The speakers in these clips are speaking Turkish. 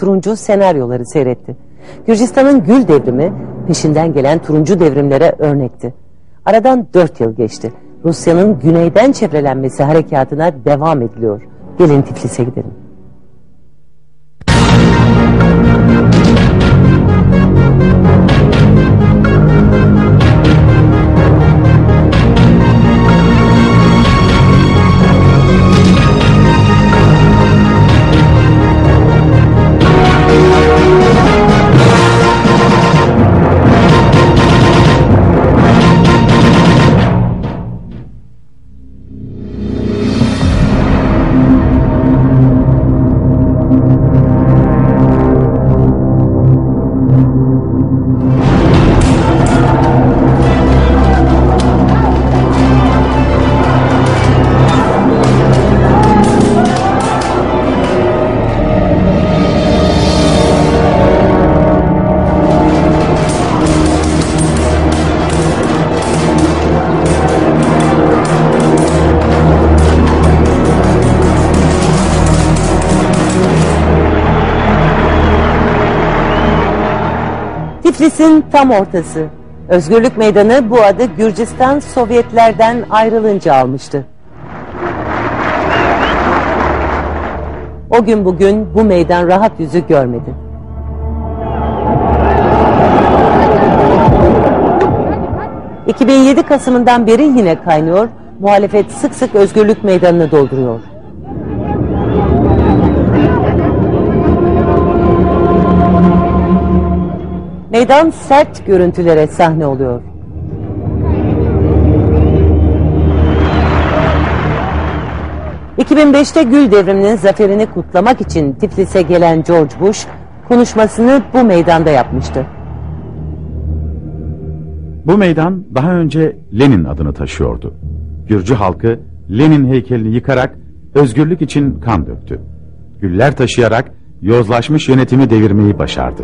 turuncu senaryoları seyretti. Gürcistan'ın Gül devrimi peşinden gelen turuncu devrimlere örnekti. Aradan dört yıl geçti. Rusya'nın güneyden çevrelenmesi harekatına devam ediliyor. Gelin Tiflis'e gidelim. Tiflis'in tam ortası. Özgürlük Meydanı bu adı Gürcistan Sovyetlerden ayrılınca almıştı. O gün bugün bu meydan rahat yüzü görmedi. ...2007 Kasım'ından beri yine kaynıyor... ...muhalefet sık sık özgürlük meydanını dolduruyor. Meydan sert görüntülere sahne oluyor. ...2005'te Gül devriminin zaferini kutlamak için Tiflis'e gelen George Bush... ...konuşmasını bu meydanda yapmıştı. Bu meydan daha önce Lenin adını taşıyordu. Gürcü halkı Lenin heykelini yıkarak özgürlük için kan döktü. Güller taşıyarak yozlaşmış yönetimi devirmeyi başardı.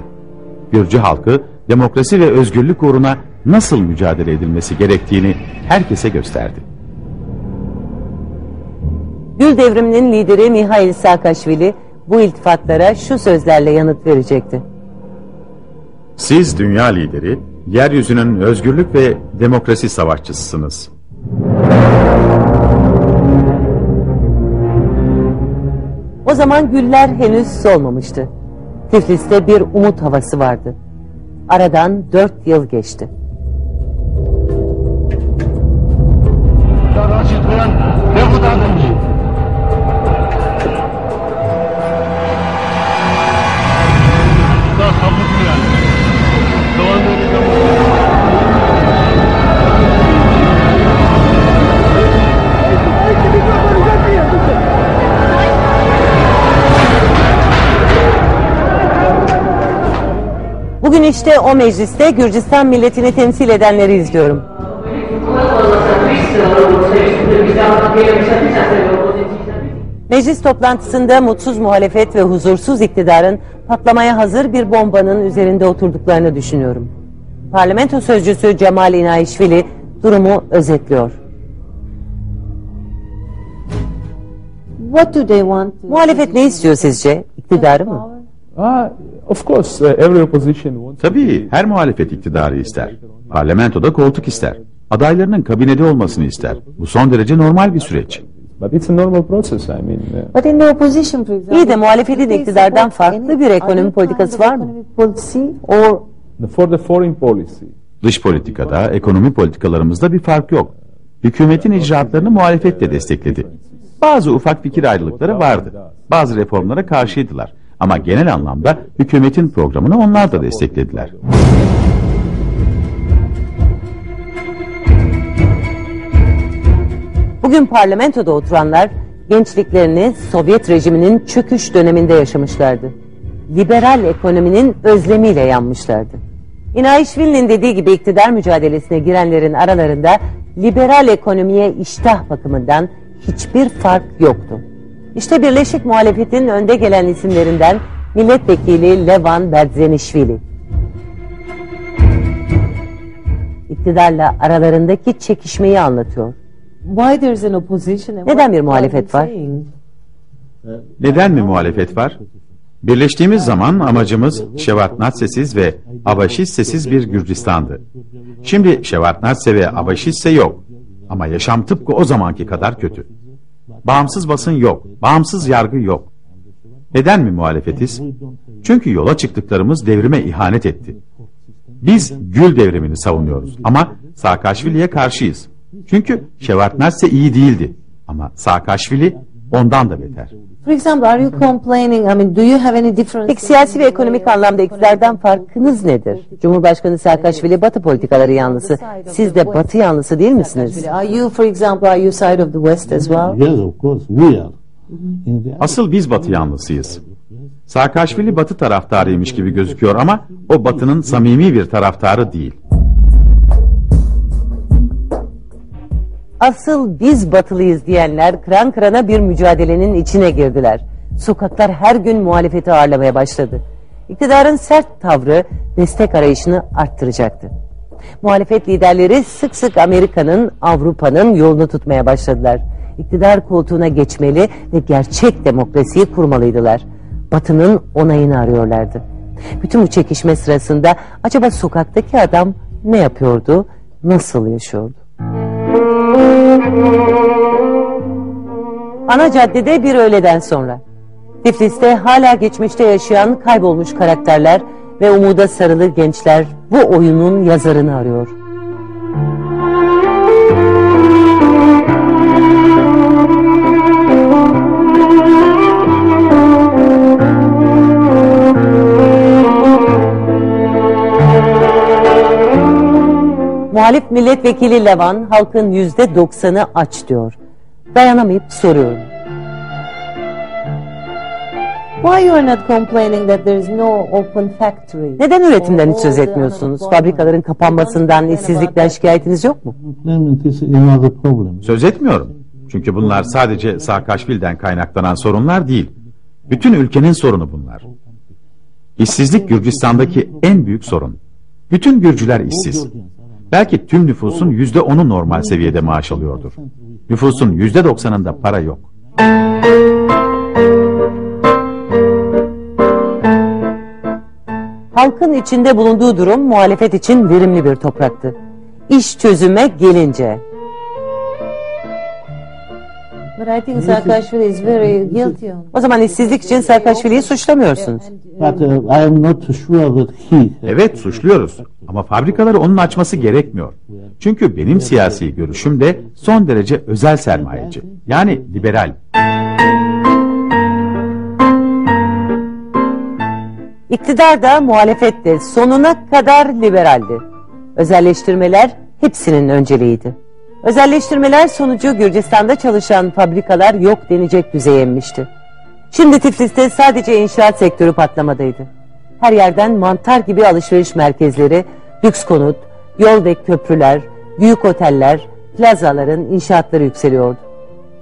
Gürcü halkı demokrasi ve özgürlük uğruna nasıl mücadele edilmesi gerektiğini herkese gösterdi. Gül devriminin lideri Mihail Saakashvili bu iltifatlara şu sözlerle yanıt verecekti. Siz dünya lideri, yeryüzünün özgürlük ve demokrasi savaşçısısınız. O zaman güller henüz solmamıştı. Tiflis'te bir umut havası vardı. Aradan dört yıl geçti. Raşit İşte o mecliste Gürcistan milletini temsil edenleri izliyorum. Meclis toplantısında mutsuz muhalefet ve huzursuz iktidarın patlamaya hazır bir bombanın üzerinde oturduklarını düşünüyorum. Parlamento sözcüsü Cemal İnaişvili durumu özetliyor. What do they want? Muhalefet ne istiyor sizce? İktidarı mı? Ah, of course, uh, every opposition wants. Tabii her muhalefet iktidarı ister. Parlamentoda koltuk ister. Adaylarının kabinede olmasını ister. Bu son derece normal bir süreç. But it's a normal process. I mean, uh, But in the opposition, for example, İyi de muhalefetin iktidardan farklı bir ekonomi politikası var mı? or the- for the foreign policy, Dış politikada, ekonomi politikalarımızda bir fark yok. Hükümetin icraatlarını muhalefet de destekledi. Bazı ufak fikir ayrılıkları vardı. Bazı reformlara karşıydılar. Ama genel anlamda hükümetin programını onlar da desteklediler. Bugün parlamentoda oturanlar gençliklerini Sovyet rejiminin çöküş döneminde yaşamışlardı. Liberal ekonominin özlemiyle yanmışlardı. İnaişvili'nin dediği gibi iktidar mücadelesine girenlerin aralarında liberal ekonomiye iştah bakımından hiçbir fark yoktu. İşte Birleşik Muhalefet'in önde gelen isimlerinden milletvekili Levan Berzenişvili. İktidarla aralarındaki çekişmeyi anlatıyor. why there's an opposition and Neden bir muhalefet var? Neden mi muhalefet var? Birleştiğimiz zaman amacımız Şevatnatsesiz ve Abaşissesiz bir Gürcistan'dı. Şimdi Şevatnatse ve Abaşisse yok. Ama yaşam tıpkı o zamanki kadar kötü. Bağımsız basın yok, bağımsız yargı yok. Neden mi muhalefetiz? Çünkü yola çıktıklarımız devrime ihanet etti. Biz Gül devrimini savunuyoruz ama Saakashvili'ye karşıyız. Çünkü Şevatnatse iyi değildi. Ama Saakashvili ondan da beter. For example, are you complaining? I mean, do you have any difference? Peki siyasi ve ekonomik anlamda iktidardan farkınız nedir? Cumhurbaşkanı Saakashvili Batı politikaları yanlısı. Siz de Batı yanlısı değil misiniz? Are you, for example, are you side of the West as well? Yes, of course, we are. The Asıl biz Batı yanlısıyız. Saakashvili Batı taraftarıymış gibi gözüküyor ama o Batı'nın samimi bir taraftarı değil. Asıl biz batılıyız diyenler kıran kırana bir mücadelenin içine girdiler. Sokaklar her gün muhalefeti ağırlamaya başladı. İktidarın sert tavrı destek arayışını arttıracaktı. Muhalefet liderleri sık sık Amerika'nın, Avrupa'nın yolunu tutmaya başladılar. İktidar koltuğuna geçmeli ve gerçek demokrasiyi kurmalıydılar. Batı'nın onayını arıyorlardı. Bütün bu çekişme sırasında acaba sokaktaki adam ne yapıyordu, nasıl yaşıyordu? Ana caddede bir öğleden sonra. Tiflis'te hala geçmişte yaşayan kaybolmuş karakterler ve umuda sarılı gençler bu oyunun yazarını arıyor. Muhalif milletvekili Levan halkın yüzde doksanı aç diyor. Dayanamayıp soruyorum. Why you are not complaining that there is no open factory? Neden üretimden hiç söz etmiyorsunuz? Fabrikaların kapanmasından, işsizlikten şikayetiniz yok mu? Söz etmiyorum. Çünkü bunlar sadece Saakashvili'den kaynaklanan sorunlar değil. Bütün ülkenin sorunu bunlar. İşsizlik Gürcistan'daki en büyük sorun. Bütün Gürcüler işsiz. Belki tüm nüfusun yüzde onu normal seviyede maaş alıyordur. Nüfusun yüzde doksanında para yok. Halkın içinde bulunduğu durum muhalefet için verimli bir topraktı. İş çözüme gelince But I think Saakashvili is very guilty on o zaman işsizlik için Saakashvili'yi suçlamıyorsunuz. But uh, I am not sure that he. Evet suçluyoruz ama fabrikaları onun açması gerekmiyor. Çünkü benim siyasi görüşüm de son derece özel sermayeci. Yani liberal. İktidar da muhalefet de sonuna kadar liberaldi. Özelleştirmeler hepsinin önceliğiydi. Özelleştirmeler sonucu Gürcistan'da çalışan fabrikalar yok denecek düzeye inmişti. Şimdi Tiflis'te sadece inşaat sektörü patlamadaydı. Her yerden mantar gibi alışveriş merkezleri, lüks konut, yol ve köprüler, büyük oteller, plazaların inşaatları yükseliyordu.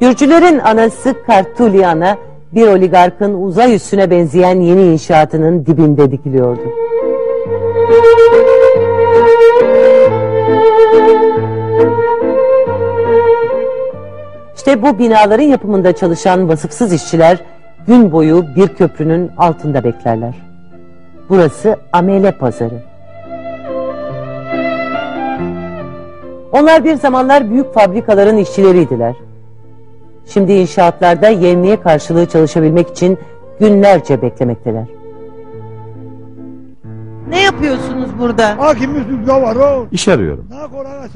Gürcülerin anası Kartuliana bir oligarkın uzay üssüne benzeyen yeni inşaatının dibinde dikiliyordu. İşte bu binaların yapımında çalışan vasıfsız işçiler gün boyu bir köprünün altında beklerler. Burası amele pazarı. Onlar bir zamanlar büyük fabrikaların işçileriydiler. Şimdi inşaatlarda yevmiye karşılığı çalışabilmek için günlerce beklemekteler. Ne yapıyorsunuz burada? İş arıyorum.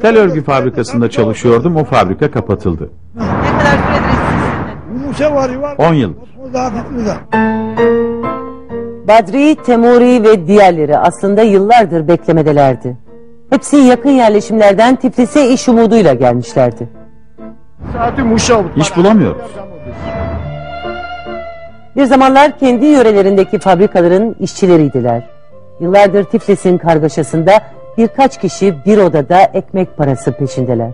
Tel örgü fabrikasında çalışıyordum. O fabrika kapatıldı. Ne kadar süredir işsizsiniz? 10 yıldır. Badri, Temuri ve diğerleri aslında yıllardır beklemedelerdi. Hepsi yakın yerleşimlerden Tiflis'e iş umuduyla gelmişlerdi. İş bulamıyoruz. Bir zamanlar kendi yörelerindeki fabrikaların işçileriydiler. Yıllardır Tiflis'in kargaşasında birkaç kişi bir odada ekmek parası peşindeler.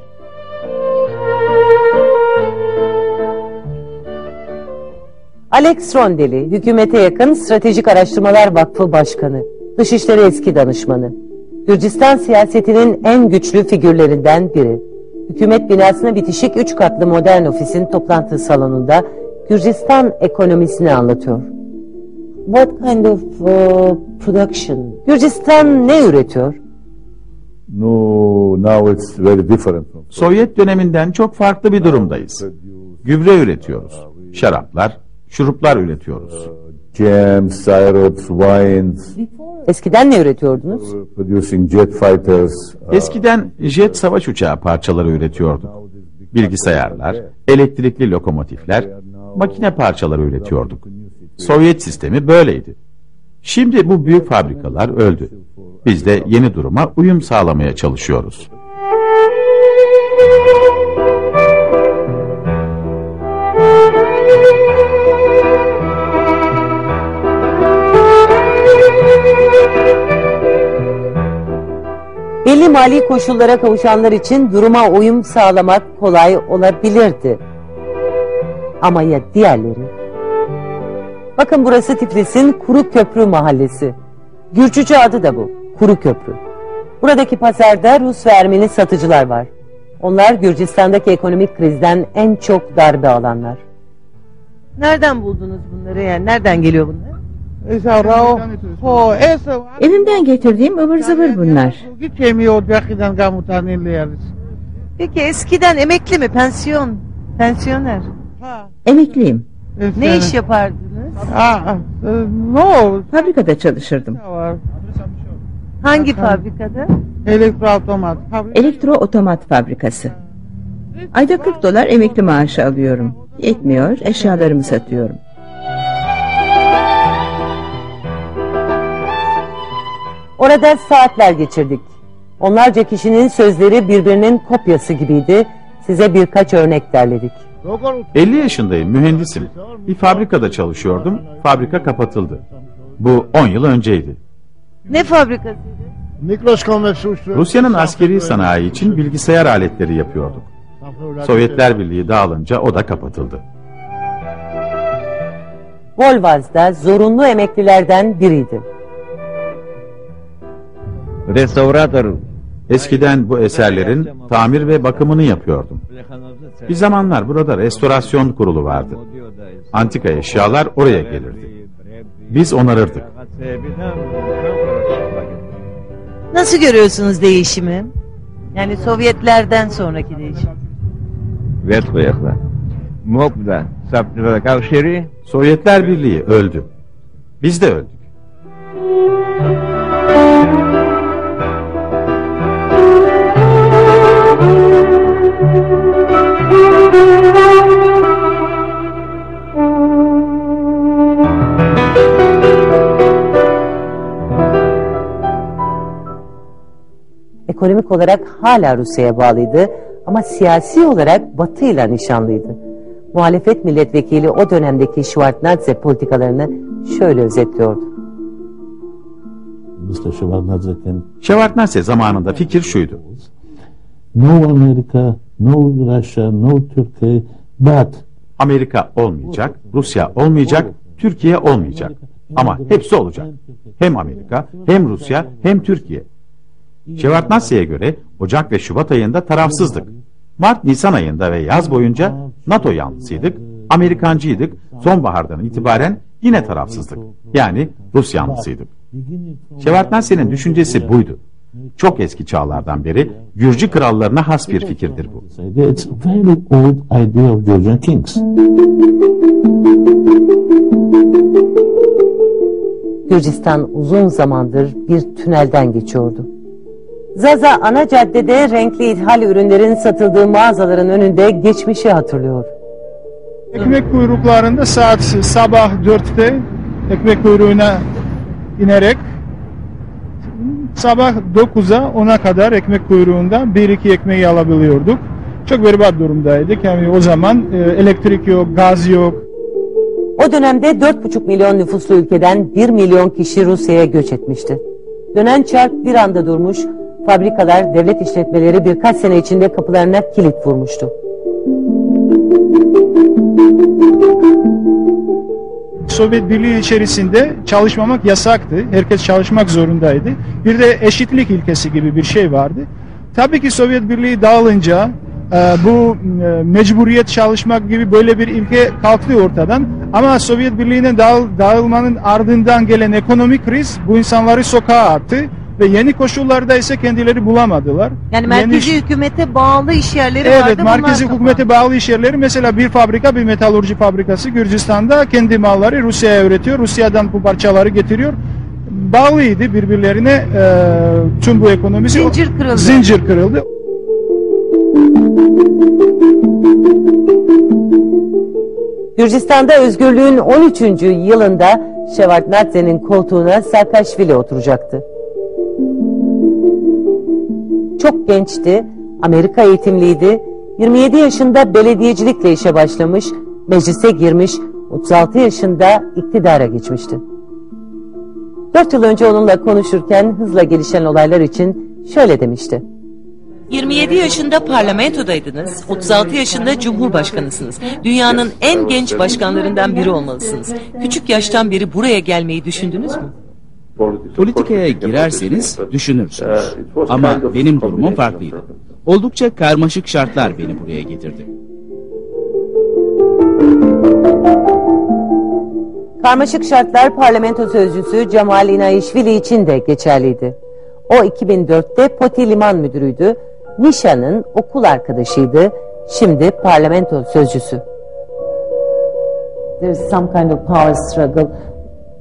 Alex Rondeli, hükümete yakın Stratejik Araştırmalar Vakfı Başkanı, Dışişleri Eski Danışmanı. Gürcistan siyasetinin en güçlü figürlerinden biri. Hükümet binasına bitişik üç katlı modern ofisin toplantı salonunda Gürcistan ekonomisini anlatıyor. What kind of uh, production? Gürcistan ne üretiyor? No, now it's very different Sovyet döneminden çok farklı bir durumdayız. Gübre üretiyoruz. Şaraplar, şuruplar üretiyoruz. jams, syrups, wines, Eskiden ne üretiyordunuz? producing jet fighters. uh, Eskiden jet savaş uçağı parçaları üretiyorduk. Bilgisayarlar, elektrikli lokomotifler, makine parçaları üretiyorduk. Sovyet sistemi böyleydi. Şimdi bu büyük fabrikalar öldü. Biz de yeni duruma uyum sağlamaya çalışıyoruz. Belli mali koşullara kavuşanlar için duruma uyum sağlamak kolay olabilirdi. Ama ya diğerleri? Bakın burası Tiflis'in Kuru Köprü mahallesi. Gürcüce adı da bu, Kuru Köprü. Buradaki pazarda Rus ve Ermeni satıcılar var. Onlar Gürcistan'daki ekonomik krizden en çok darbe alanlar. Nereden buldunuz bunları yani? Nereden geliyor bunlar? Evimden getirdiğim ıvır zıvır bunlar. Peki eskiden emekli mi? Pensiyon? Pensiyoner. Emekliyim. Ne iş yapardınız? Fabrikada çalışırdım. Hangi fabrikada? Elektro otomat fabrikası. Ayda 40 dolar emekli maaşı alıyorum. Yetmiyor, eşyalarımı satıyorum. Orada saatler geçirdik. Onlarca kişinin sözleri birbirinin kopyası gibiydi. Size birkaç örnek derledik. 50 yaşındayım, mühendisim. Bir fabrikada çalışıyordum, fabrika kapatıldı. Bu 10 yıl önceydi. Ne fabrikası? Rusya'nın askeri sanayi için bilgisayar aletleri yapıyorduk. Sovyetler Birliği dağılınca o da kapatıldı. Volvaz'da zorunlu emeklilerden biriydi. Restauratör. Eskiden bu eserlerin tamir ve bakımını yapıyordum. Bir zamanlar burada restorasyon kurulu vardı. Antika eşyalar oraya gelirdi. Biz onarırdık. Nasıl görüyorsunuz değişimi? Yani Sovyetlerden sonraki değişim. Sovyetler Birliği öldü. Biz de öldük. Ekonomik olarak hala Rusya'ya bağlıydı ama siyasi olarak Batı ile nişanlıydı. Muhalefet milletvekili o dönemdeki Şvartnadze politikalarını şöyle özetliyordu. Şevartnadze zamanında fikir şuydu. no America, no Russia, no Turkey, but Amerika olmayacak, Rusya olmayacak, Türkiye olmayacak. Ama hepsi olacak. Hem Amerika, hem Rusya, hem Türkiye. Şevartnadze'ye göre Ocak ve Şubat ayında tarafsızdık. Mart-Nisan ayında ve yaz boyunca NATO yanlısıydık, Amerikancıydık, sonbahardan itibaren yine tarafsızdık. Yani Rus yanlısıydık. Şevartnadze'nin düşüncesi buydu. Çok eski çağlardan beri Gürcü krallarına has bir fikirdir bu. Gürcistan uzun zamandır bir tünelden geçiyordu. Zaza ana caddede renkli ithal ürünlerin satıldığı mağazaların önünde geçmişi hatırlıyor. Ekmek kuyruklarında saat sabah 4'te ekmek kuyruğuna inerek sabah 9'a 10'a kadar ekmek kuyruğunda 1-2 ekmeği alabiliyorduk. Çok berbat durumdaydık. Yani o zaman e, elektrik yok, gaz yok. O dönemde 4,5 milyon nüfuslu ülkeden 1 milyon kişi Rusya'ya göç etmişti. Dönen çark bir anda durmuş, fabrikalar, devlet işletmeleri birkaç sene içinde kapılarına kilit vurmuştu. Sovyet Birliği içerisinde çalışmamak yasaktı. Herkes çalışmak zorundaydı. Bir de eşitlik ilkesi gibi bir şey vardı. Tabii ki Sovyet Birliği dağılınca e, bu e, mecburiyet çalışmak gibi böyle bir ilke kalktı ortadan. Ama Sovyet Birliği'ne dağıl, dağılmanın ardından gelen ekonomik kriz bu insanları sokağa attı ve yeni koşullarda ise kendileri bulamadılar. Yani Yeni merkezi iş- hükümete bağlı iş yerleri vardı. Evet, merkezi hükümete bağlı iş yerleri mesela bir fabrika, bir metalurji fabrikası Gürcistan'da kendi malları Rusya'ya üretiyor. Rusya'dan bu parçaları getiriyor. Bağlıydı birbirlerine e, tüm bu ekonomisi. Zincir kırıldı. Zincir kırıldı. Gürcistan'da özgürlüğün 13. yılında Şevardnadze'nin koltuğuna Saakashvili oturacaktı. Çok gençti, Amerika eğitimliydi, 27 yaşında belediyecilikle işe başlamış, meclise girmiş, 36 yaşında iktidara geçmişti. 4 yıl önce onunla konuşurken hızla gelişen olaylar için şöyle demişti. 27 yaşında parlamentodaydınız, 36 yaşında cumhurbaşkanısınız. Dünyanın en genç başkanlarından biri olmalısınız. Küçük yaştan beri buraya gelmeyi düşündünüz mü? Politikaya girerseniz düşünürsünüz. Ama benim durumum farklıydı. Oldukça karmaşık şartlar beni buraya getirdi. Karmaşık şartlar parlamento sözcüsü Cemal İnayişvili için de geçerliydi. O 2004'te Poti Liman Müdürüydü, Nişan'ın okul arkadaşıydı, şimdi parlamento sözcüsü. There's some kind of power struggle.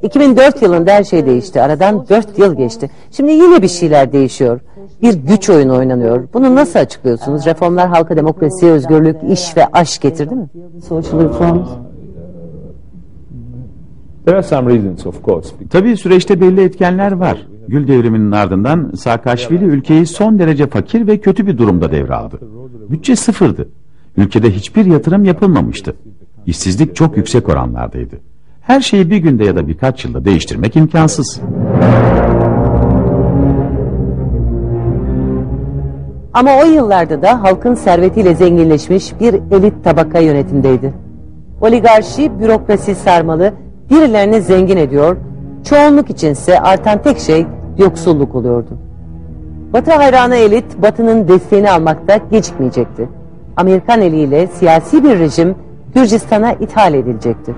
2004 yılında her şey değişti. Aradan 4 yıl geçti. Şimdi yine bir şeyler değişiyor. Bir güç oyunu oynanıyor. Bunu nasıl açıklıyorsunuz? Reformlar halka demokrasi, özgürlük, iş ve aşk getirdi mi? Social reforms. There are some reasons, of course. Tabii süreçte belli etkenler var. Gül devriminin ardından Saakashvili ülkeyi son derece fakir ve kötü bir durumda devraldı. Bütçe sıfırdı. Ülkede hiçbir yatırım yapılmamıştı. İşsizlik çok yüksek oranlardaydı. Her şeyi bir günde ya da birkaç yılda değiştirmek imkansız. Ama o yıllarda da halkın servetiyle zenginleşmiş bir elit tabaka yönetimdeydi. Oligarşi, bürokrasi sarmalı, birilerini zengin ediyor, çoğunluk içinse artan tek şey yoksulluk oluyordu. Batı hayranı elit, Batı'nın desteğini almakta gecikmeyecekti. Amerikan eliyle siyasi bir rejim Gürcistan'a ithal edilecekti.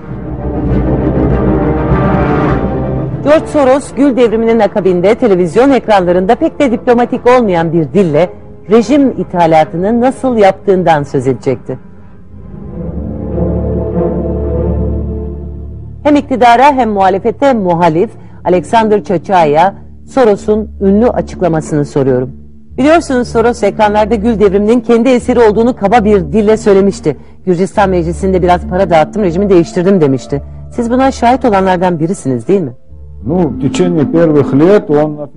George Soros, Gül devriminin akabinde televizyon ekranlarında pek de diplomatik olmayan bir dille rejim ithalatını nasıl yaptığından söz edecekti. Hem iktidara hem muhalefete muhalif Alexander Çaça'ya Soros'un ünlü açıklamasını soruyorum. Biliyorsunuz Soros ekranlarda Gül devriminin kendi eseri olduğunu kaba bir dille söylemişti. Gürcistan meclisinde biraz para dağıttım, rejimi değiştirdim demişti. Siz buna şahit olanlardan birisiniz değil mi?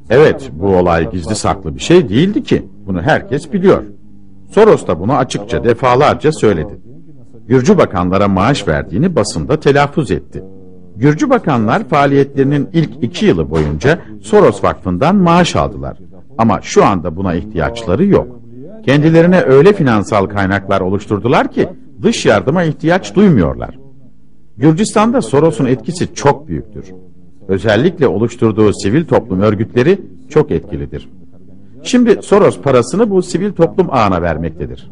Evet, bu olay gizli saklı bir şey değildi ki. Bunu herkes biliyor. Soros da bunu açıkça defalarca söyledi. Gürcü bakanlara maaş verdiğini basında telaffuz etti. Gürcü bakanlar faaliyetlerinin ilk iki yılı boyunca Soros Vakfı'ndan maaş aldılar. Ama şu anda buna ihtiyaçları yok. Kendilerine öyle finansal kaynaklar oluşturdular ki dış yardıma ihtiyaç duymuyorlar. Gürcistan'da Soros'un etkisi çok büyüktür. Özellikle oluşturduğu sivil toplum örgütleri çok etkilidir. Şimdi Soros parasını bu sivil toplum ağına vermektedir.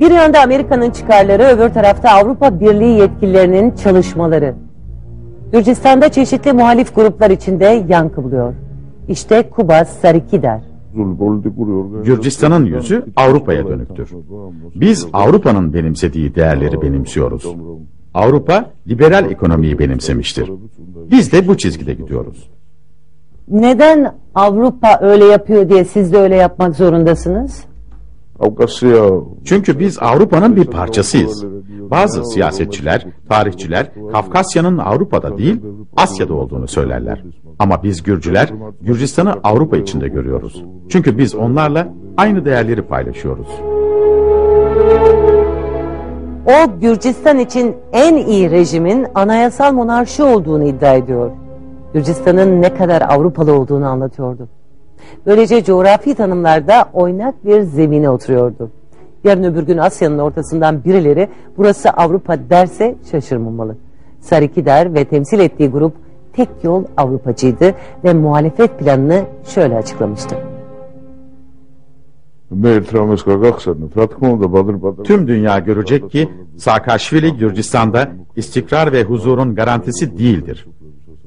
Bir yanda Amerika'nın çıkarları, öbür tarafta Avrupa Birliği yetkililerinin çalışmaları. Gürcistan'da çeşitli muhalif gruplar içinde yankı buluyor. İşte Kuba Sarikidar. Gürcistan'ın yüzü Avrupa'ya dönüktür. Biz Avrupa'nın benimsediği değerleri benimsiyoruz. Avrupa liberal ekonomiyi benimsemiştir. Biz de bu çizgide gidiyoruz. Neden Avrupa öyle yapıyor diye siz de öyle yapmak zorundasınız? Çünkü biz Avrupa'nın bir parçasıyız. Bazı siyasetçiler, tarihçiler Kafkasya'nın Avrupa'da değil Asya'da olduğunu söylerler. Ama biz Gürcüler Gürcistan'ı Avrupa içinde görüyoruz. Çünkü biz onlarla aynı değerleri paylaşıyoruz. O Gürcistan için en iyi rejimin anayasal monarşi olduğunu iddia ediyor. Gürcistan'ın ne kadar Avrupalı olduğunu anlatıyordu. Böylece coğrafi tanımlarda oynak bir zemine oturuyordu. Yarın öbür gün Asya'nın ortasından birileri burası Avrupa derse şaşırmamalı. Sarikidar ve temsil ettiği grup tek yol Avrupacıydı ve muhalefet planını şöyle açıklamıştı. Tüm dünya görecek ki Saakaşvili Gürcistan'da istikrar ve huzurun garantisi değildir.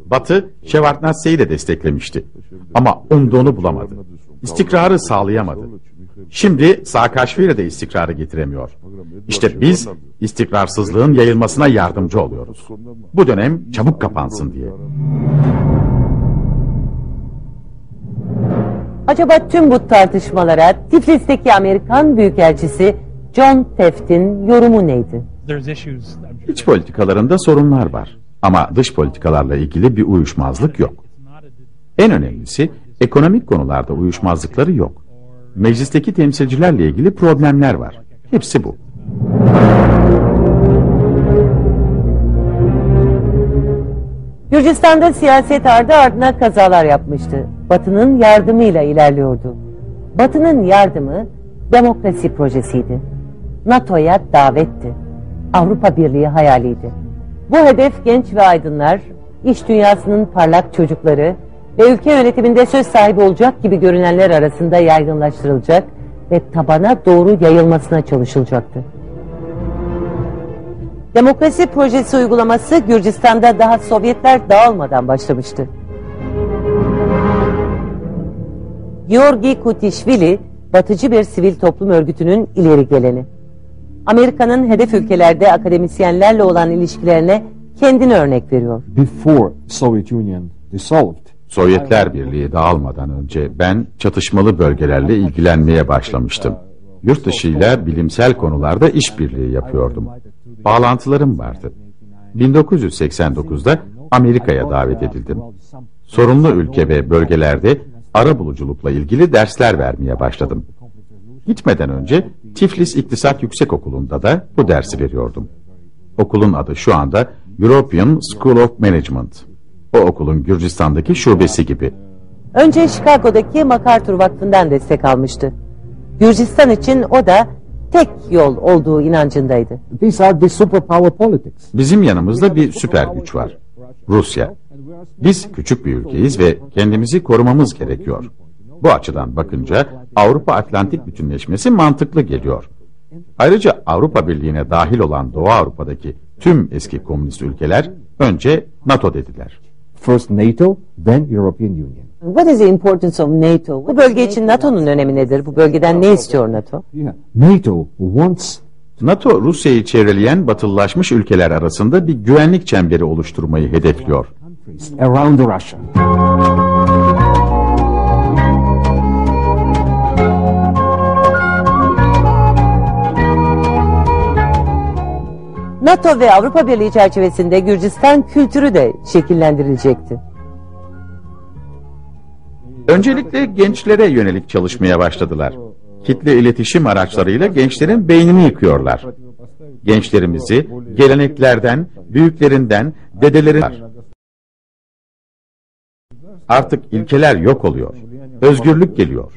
Batı Şevartnasse'yi de desteklemişti ama umduğunu bulamadı. İstikrarı sağlayamadı. Şimdi Saakashvili de istikrarı getiremiyor. İşte biz istikrarsızlığın yayılmasına yardımcı oluyoruz. Bu dönem çabuk kapansın diye. Acaba tüm bu tartışmalara Tiflis'teki Amerikan Büyükelçisi John Taft'in yorumu neydi? İç politikalarında sorunlar var. Ama dış politikalarla ilgili bir uyuşmazlık yok. En önemlisi ekonomik konularda uyuşmazlıkları yok. Meclisteki temsilcilerle ilgili problemler var. Hepsi bu. Gürcistan'da siyaset ardı ardına kazalar yapmıştı. Batı'nın yardımıyla ilerliyordu. Batı'nın yardımı demokrasi projesiydi. NATO'ya davetti. Avrupa Birliği hayaliydi. Bu hedef genç ve aydınlar, iş dünyasının parlak çocukları ve ülke yönetiminde söz sahibi olacak gibi görünenler arasında yaygınlaştırılacak ve tabana doğru yayılmasına çalışılacaktı. Demokrasi projesi uygulaması Gürcistan'da daha Sovyetler dağılmadan başlamıştı. Georgi Kutishvili, batıcı bir sivil toplum örgütünün ileri geleni. Amerika'nın hedef ülkelerde akademisyenlerle olan ilişkilerine kendini örnek veriyor. Before Soviet Union dissolved, Sovyetler Birliği dağılmadan önce ben çatışmalı bölgelerle ilgilenmeye başlamıştım. Yurt dışıyla bilimsel konularda işbirliği yapıyordum. Bağlantılarım vardı. 1989'da Amerika'ya davet edildim. Sorunlu ülke ve bölgelerde ara buluculukla ilgili dersler vermeye başladım. Gitmeden önce Tiflis İktisat Yüksekokulu'nda da bu dersi veriyordum. Okulun adı şu anda European School of Management. O okulun Gürcistan'daki şubesi gibi. Önce Chicago'daki MacArthur Vakfı'ndan destek almıştı. Gürcistan için o da tek yol olduğu inancındaydı. these are the superpower politics. Bizim yanımızda bir süper güç var. Rusya. Biz küçük bir ülkeyiz ve kendimizi korumamız gerekiyor. Bu açıdan bakınca Avrupa Atlantik bütünleşmesi mantıklı geliyor. Ayrıca Avrupa Birliği'ne dahil olan Doğu Avrupa'daki tüm eski komünist ülkeler önce NATO dediler. First NATO, then European Union. What is the importance of NATO? Bu bölge için NATO'nun önemi nedir? Bu bölgeden ne istiyor NATO? Yeah. NATO wants NATO Rusya'yı çevreleyen batılılaşmış ülkeler arasında bir güvenlik çemberi oluşturmayı hedefliyor. around Russia. NATO ve Avrupa Birliği çerçevesinde Gürcistan kültürü de şekillendirilecekti. Öncelikle gençlere yönelik çalışmaya başladılar. Kitle iletişim araçlarıyla gençlerin beynini yıkıyorlar. Gençlerimizi geleneklerden, büyüklerinden, dedelerinden Artık ilkeler yok oluyor. Özgürlük geliyor.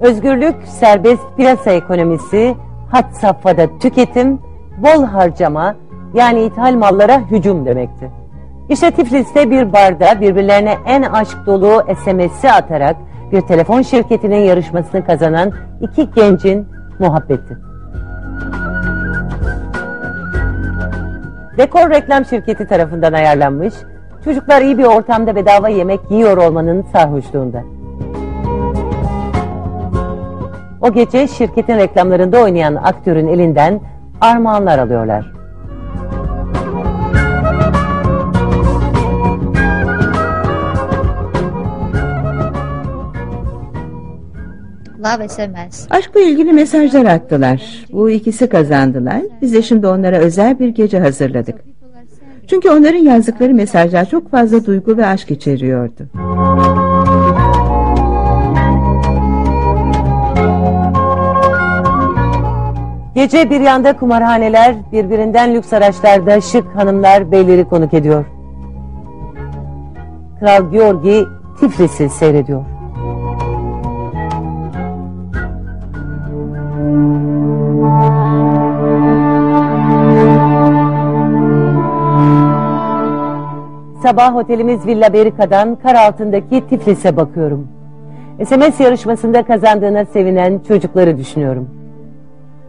Özgürlük, serbest piyasa ekonomisi, had safhada tüketim, bol harcama yani ithal mallara hücum demekti. İşte Tiflis'te bir barda birbirlerine en aşk dolu SMS'i atarak bir telefon şirketinin yarışmasını kazanan iki gencin muhabbeti. Dekor reklam şirketi tarafından ayarlanmış, çocuklar iyi bir ortamda bedava yemek yiyor olmanın sarhoşluğunda. O gece şirketin reklamlarında oynayan aktörün elinden armağanlar alıyorlar. Love SMS. Aşkla ilgili mesajlar attılar. Bu ikisi kazandılar. Biz de şimdi onlara özel bir gece hazırladık. Çünkü onların yazdıkları mesajlar çok fazla duygu ve aşk içeriyordu. Gece bir yanda kumarhaneler, birbirinden lüks araçlarda şık hanımlar beyleri konuk ediyor. Kral Georgi Tiflis'i seyrediyor. Sabah otelimiz Villa Berika'dan kar altındaki Tiflis'e bakıyorum. SMS yarışmasında kazandığına sevinen çocukları düşünüyorum.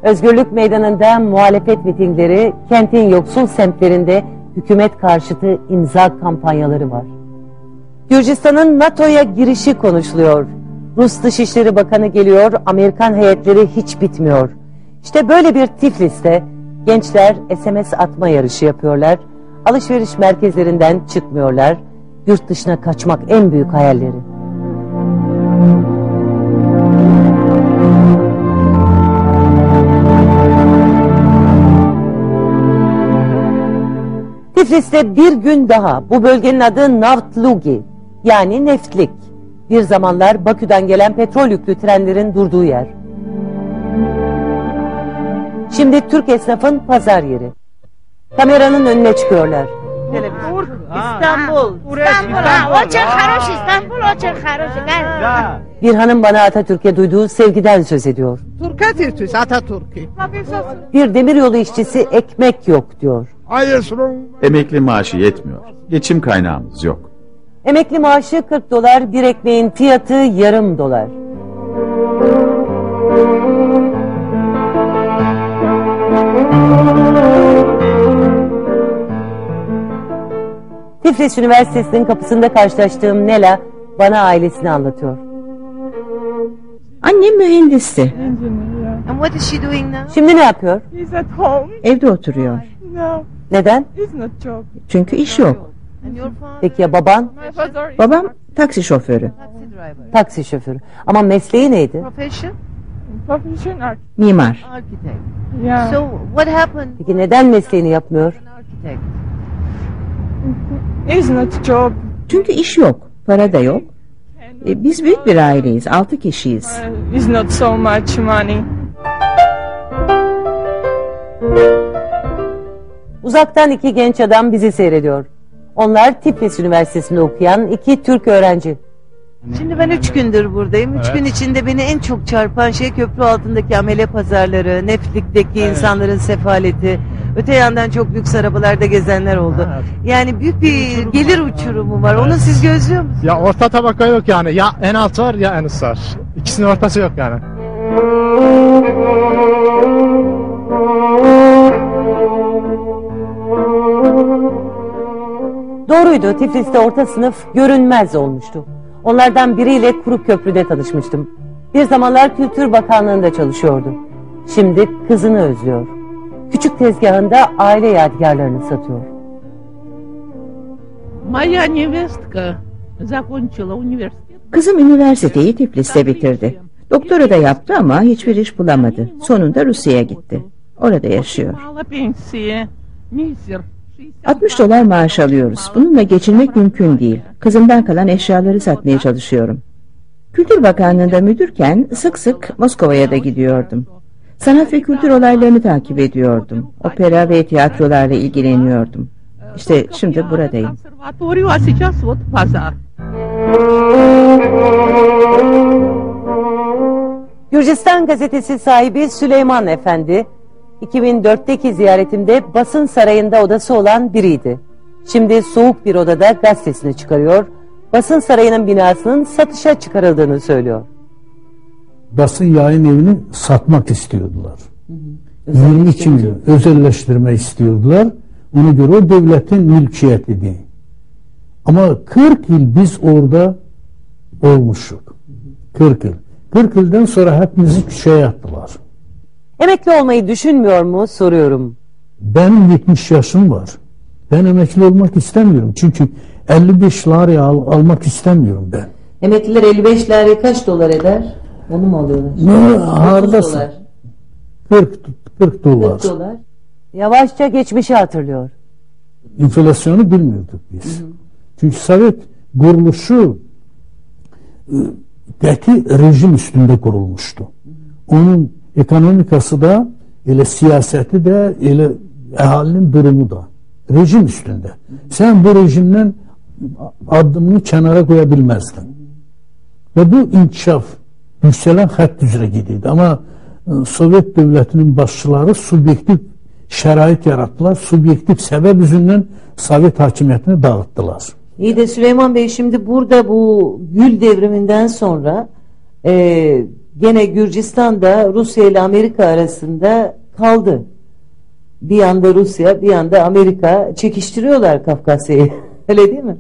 Özgürlük Meydanı'nda muhalefet mitingleri, kentin yoksul semtlerinde hükümet karşıtı imza kampanyaları var. Gürcistan'ın NATO'ya girişi konuşuluyor. Rus Dışişleri Bakanı geliyor, Amerikan heyetleri hiç bitmiyor. İşte böyle bir Tiflis'te gençler SMS atma yarışı yapıyorlar. Alışveriş merkezlerinden çıkmıyorlar. Yurt dışına kaçmak en büyük hayalleri. Tiflis'te bir gün daha bu bölgenin adı Navtlugi yani Neftlik. Bir zamanlar Bakü'den gelen petrol yüklü trenlerin durduğu yer. Şimdi Türk esnafın pazar yeri. Kameranın önüne çıkıyorlar. İstanbul. İstanbul. Очень хороший İstanbul, очень хороший. Gel. Bir hanım bana Atatürk'e duyduğu sevgiden söz ediyor. Türk Atatürk, Atatürk. Bir demiryolu işçisi ekmek yok diyor. Emekli maaşı yetmiyor. Geçim kaynağımız yok. Emekli maaşı 40 dolar, bir ekmeğin fiyatı yarım dolar. Tiflis Üniversitesi'nin kapısında karşılaştığım Nela bana ailesini anlatıyor. Annem mühendisti. And what is she doing now? Şimdi ne yapıyor? Evde oturuyor. No, Neden? he's not job. Çünkü iş yok. Peki ya baban? Babam taksi şoförü. Taksi şoförü. Ama mesleği neydi? Mimar. Architect. Yeah. So what happened? Peki neden mesleğini yapmıyor? Çünkü iş yok. Para da yok. E, biz büyük bir aileyiz. Altı kişiyiz. It's not so much money. Uzaktan iki genç adam bizi seyrediyor. Onlar Tiflis Üniversitesi'nde okuyan iki Türk öğrenci. Şimdi ben üç gündür buradayım. Üç gün içinde beni en çok çarpan şey köprü altındaki amele pazarları, Neflik'teki insanların sefaleti. Öte yandan çok lüks arabalarda gezenler oldu. Yani büyük bir gelir uçurumu var. Onu siz gözlüyor musunuz? Ya orta tabaka yok yani. Ya en alt var ya en üst var. İkisinin ortası yok yani. Doğruydu Tiflis'te orta sınıf görünmez olmuştu. Onlardan biriyle Kuruk Köprü'de tanışmıştım. Bir zamanlar Kültür Bakanlığı'nda çalışıyordu. Şimdi kızını özlüyor. Küçük tezgahında aile yadigarlarını satıyor. Моя невестка закончила университет. Kızım üniversiteyi Tiflis'te bitirdi. Doktora da yaptı ama hiçbir iş bulamadı. Sonunda Rusya'ya gitti. Orada yaşıyor. Мало пенсии. Мизер. 60 dolar maaş alıyoruz. Bununla geçinmek mümkün değil. Kızımdan kalan eşyaları satmaya çalışıyorum. Kültür Bakanlığı'nda müdürken sık sık Moskova'ya da gidiyordum. Sanat ve kültür olaylarını takip ediyordum. Opera ve tiyatrolarla ilgileniyordum. İşte şimdi buradayım. Gürcistan gazetesi sahibi Süleyman Efendi 2004'teki ziyaretimde basın sarayında odası olan biriydi. Şimdi soğuk bir odada gazetesini çıkarıyor, basın sarayının binasının satışa çıkarıldığını söylüyor. basın yayın evini satmak istiyordular. 22 milyon özelleştirme istiyordular. Ona göre o devletin mülkiyetiydi. Ama 40 yıl biz orada olmuşuk. 40 yıl. 40 yıldan sonra hepimizi küçüğe attılar. Emekli olmayı düşünmüyor mu soruyorum. Benim 70 yaşım var. Ben emekli olmak istemiyorum. Çünkü 55 liraya al, almak istemiyorum ben. Emekliler 55 liraya kaç dolar eder? Onu mu alıyorlar? Ne 30 hardasın? dolar. 40, 40 dolar. 40 dolar. Yavaşça geçmişi hatırlıyor. enflasyonu bilmiyorduk biz. Çünkü Sovyet kuruluşu deki rejim üstünde kurulmuştu. Onun ekonomikası da ile siyaseti de ile ehalinin durumu da rejim üstünde. Sen bu rejimden adımını kenara koyabilmezdin. Ve bu inkişaf yükselen xətt üzrə gedirdi. Ama e, Sovyet devletinin başçıları subyektiv şərait yarattılar. Subyektiv səbəb üzündən Sovet hakimiyyətini dağıttılar. İyi de Süleyman Bey şimdi burada bu Gül devriminden sonra e, gene Gürcistan da Rusya ile Amerika arasında kaldı. Bir yanda Rusya bir yanda Amerika çekiştiriyorlar Kafkasya'yı. Öyle değil mi?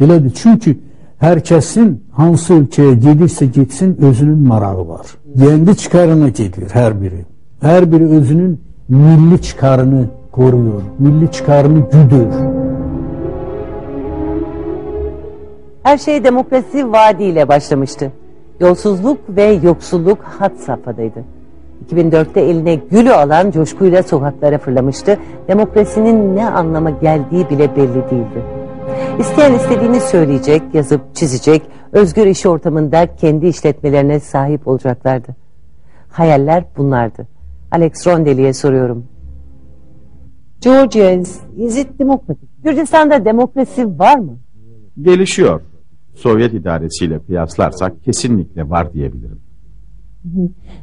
Elədir. Çünki hər kəsin hansı ölkəyə gedirsə getsin özünün marağı var. Kendi çıkarına gedir hər biri. Hər biri özünün milli çıkarını koruyur. Milli çıkarını güdür. Her şey demokrasi vaadiyle başlamıştı. Yolsuzluk ve yoksulluk had safhadaydı. 2004'te eline gülü alan coşkuyla sokaklara fırlamıştı. Demokrasinin ne anlama geldiği bile belli değildi. İsteyen istediğini söyleyecek, yazıp çizecek, özgür iş ortamında kendi işletmelerine sahip olacaklardı. Hayaller bunlardı. Alex Rondelli'ye soruyorum. Georgia it democratic? Gürcistan'da demokrasi var mı? Gelişiyor. Sovyet idaresiyle kıyaslarsak kesinlikle var diyebilirim.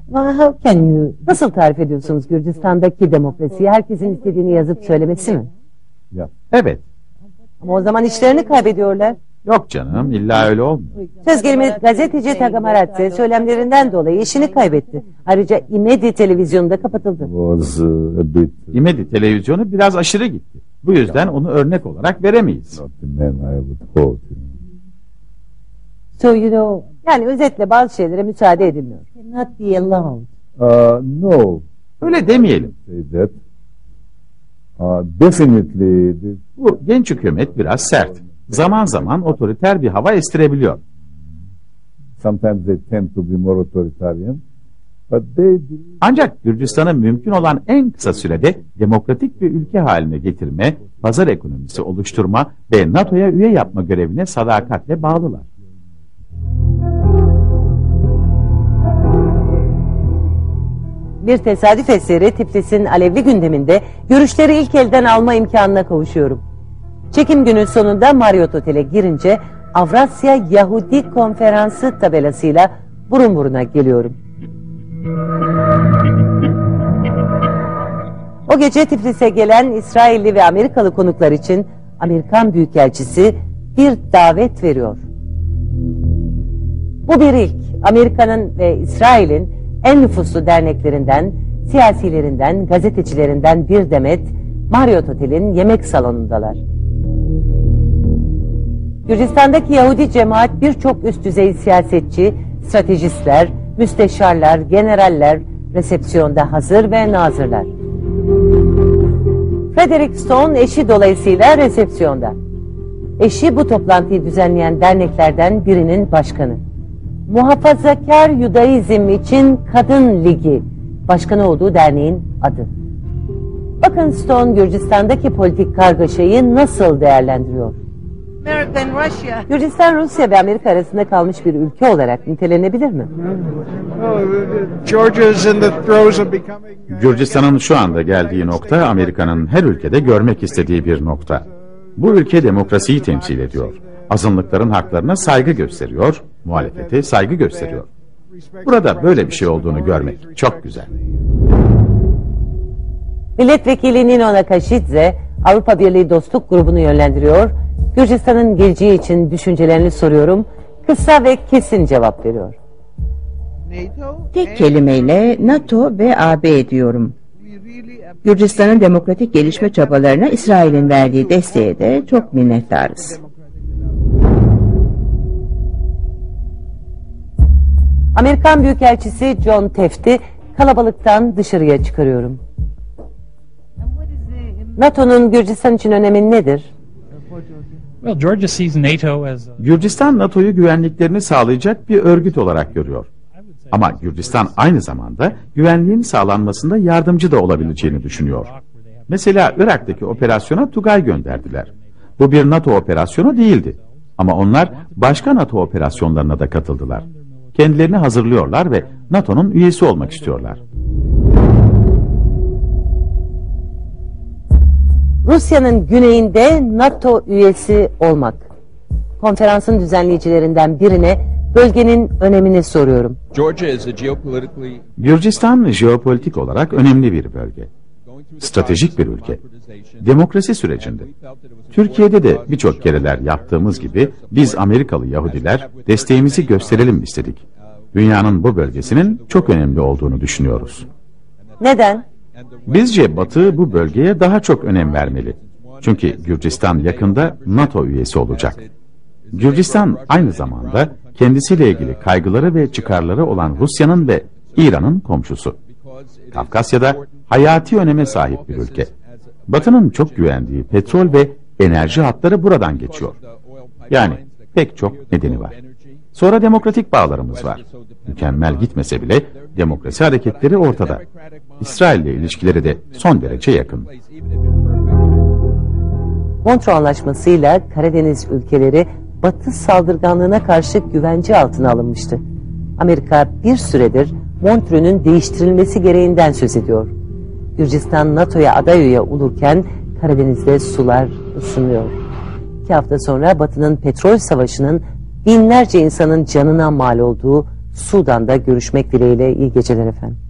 Well, how can you... Nasıl tarif ediyorsunuz Gürcistan'daki demokrasiyi? Herkesin istediğini yazıp söylemesi mi? Ya. Evet. Ama o zaman işlerini kaybediyorlar. Yok canım illa öyle olmuyor. Söz gelimi gazeteci Tagamaratse söylemlerinden dolayı işini kaybetti. Ayrıca İmedi televizyonda kapatıldı. İmedi televizyonu biraz aşırı gitti. Bu yüzden onu örnek olarak veremeyiz. not the man I would quote. You know. So you know, yani özetle bazı şeylere müsaade edilmiyor. Cannot be allowed. Uh, no, Öyle demeyelim. say that. Uh, definitely, the, Bu genç hükümet biraz sert. Zaman zaman otoriter bir hava estirebiliyor. sometimes they tend to be more authoritarian, but they Ancak Gürcistan'ı mümkün olan en kısa sürede demokratik bir ülke haline getirme, pazar ekonomisi oluşturma ve NATO'ya üye yapma görevine sadakatle bağlılar. Bir tesadüf eseri Tiflis'in alevli gündeminde görüşleri ilk elden alma imkanına kavuşuyorum. Çekim günü sonunda Marriott Otel'e girince Avrasya Yahudi Konferansı tabelasıyla burun buruna geliyorum. O gece Tiflis'e gelen İsrailli ve Amerikalı konuklar için Amerikan Büyükelçisi bir davet veriyor. Bu bir ilk. Amerika'nın ve İsrail'in en nüfuslu derneklerinden, siyasilerinden, gazetecilerinden bir demet Marriott Otel'in yemek salonundalar. Gürcistan'daki Yahudi cemaat birçok üst düzey siyasetçi, stratejistler, müsteşarlar, generaller resepsiyonda hazır ve nazırlar. Frederick Stone eşi dolayısıyla resepsiyonda. Eşi bu toplantıyı düzenleyen derneklerden birinin başkanı. Muhafazakar Yudaizm için Kadın Ligi başkanı olduğu derneğin adı. Bakın Stone Gürcistan'daki politik kargaşayı nasıl değerlendiriyor? Gürcistan Rusya ve Amerika arasında kalmış bir ülke olarak nitelenebilir mi? Becoming Gürcistan'ın şu anda geldiği nokta Amerika'nın her ülkede görmek istediği bir nokta. Bu ülke demokrasiyi temsil ediyor. Azınlıkların haklarına saygı gösteriyor, muhalefete saygı gösteriyor. Burada böyle bir şey olduğunu görmek çok güzel. Milletvekili Nino Nakashidze Avrupa Birliği Dostluk grubunu yönlendiriyor. Gürcistan'ın geleceği için düşüncelerini soruyorum. Kısa ve kesin cevap veriyor. Tek kelimeyle NATO ve AB diyorum. Gürcistan'ın demokratik gelişme çabalarına İsrail'in verdiği desteğe de çok minnettarız. Amerikan Büyükelçisi John Teft'i kalabalıktan dışarıya çıkarıyorum. NATO'nun Gürcistan için önemi nedir? Gürcistan NATO'yu güvenliklerini sağlayacak bir örgüt olarak görüyor. Ama Gürcistan aynı zamanda güvenliğin sağlanmasında yardımcı da olabileceğini düşünüyor. Mesela Irak'taki operasyona Tugay gönderdiler. Bu bir NATO operasyonu değildi. Ama onlar başka NATO operasyonlarına da katıldılar. Kendilerini hazırlıyorlar ve NATO'nun üyesi olmak istiyorlar. Rusya'nın güneyinde NATO üyesi olmak. Konferansın düzenleyicilerinden birine bölgenin önemini soruyorum. Gürcistan jeopolitik olarak önemli bir bölge. Stratejik bir ülke. Demokrasi sürecinde. Türkiye'de de birçok kereler yaptığımız gibi biz Amerikalı Yahudiler desteğimizi gösterelim istedik. Dünyanın bu bölgesinin çok önemli olduğunu düşünüyoruz. Neden? Bizce Batı bu bölgeye daha çok önem vermeli. Çünkü Gürcistan yakında NATO üyesi olacak. Gürcistan aynı zamanda kendisiyle ilgili kaygıları ve çıkarları olan Rusya'nın ve İran'ın komşusu. Kafkasya'da hayati öneme sahip bir ülke. Batı'nın çok güvendiği petrol ve enerji hatları buradan geçiyor. Yani pek çok nedeni var. Sonra demokratik bağlarımız var. Mükemmel gitmese bile demokrasi hareketleri ortada. İsrail ile ilişkileri de son derece yakın. Montreux Anlaşması'yla Karadeniz ülkeleri Batı saldırganlığına karşı güvence altına alınmıştı. Amerika bir süredir Montreux'un değiştirilmesi gereğinden söz ediyor. Gürcistan NATO'ya aday üye olurken Karadeniz'de sular ısınıyor. İki hafta sonra Batı'nın petrol savaşının binlerce insanın canına mal olduğu Sudan'da görüşmek dileğiyle iyi geceler efendim.